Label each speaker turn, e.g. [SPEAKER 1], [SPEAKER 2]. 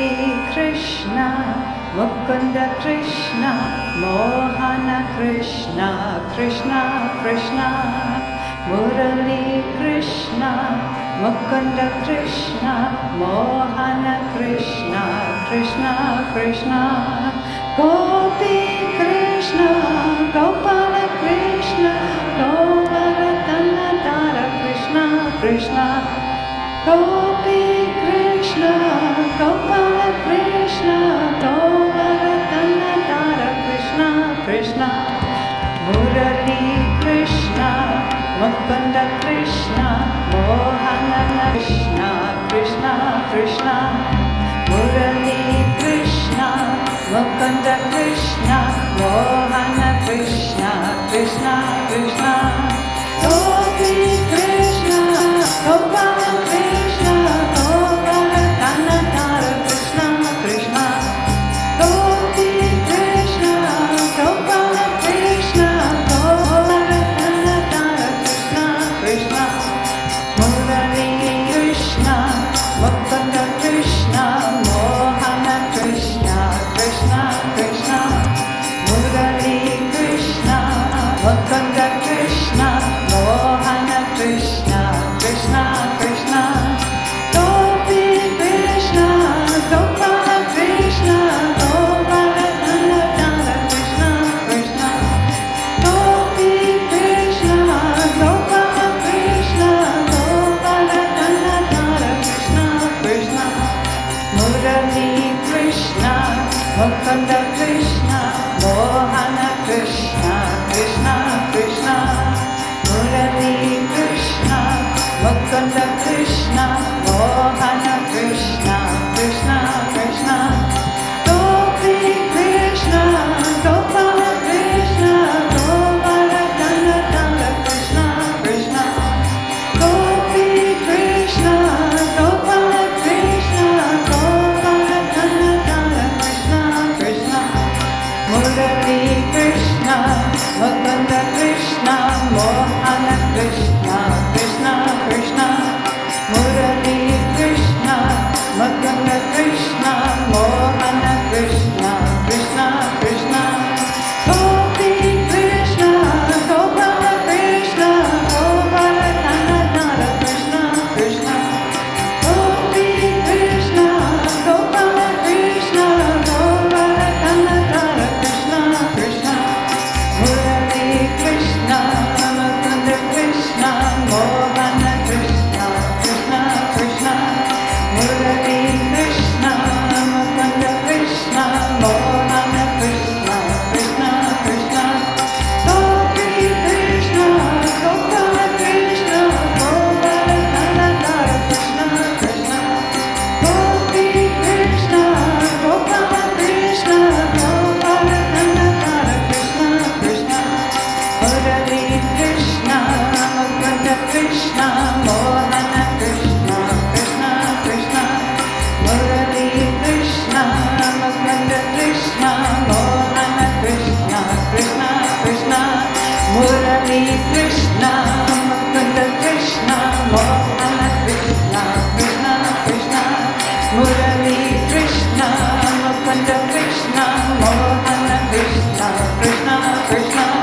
[SPEAKER 1] Hare Krishna, Mukunda Krishna, Mohana Krishna, Krishna Krishna, Murali Krishna, Mukunda Krishna, Mohana Krishna, Krishna Krishna, Gopi Krishna, Gopala Krishna, Govardhana Dhara Krishna Krishna, Gopi Krishna, Gopala Krishna तो मरकन्दतार कृष्ण। कृष्ण मुरली कृष्ण मकुन्द कृष्ण मो हृष्ण कृष्ण कृष्ण। मुरली Krishna मक्कुन्द Krishna भक्वज Krishna, भोहन Krishna, Krishna Krishna, भरी Krishna, भक्कज Krishna. Murali Krishna, Mukunda Krishna, Mohana Krishna, Krishna Krishna. Murali Krishna, Mukunda Krishna, Mohana Krishna, Krishna Krishna.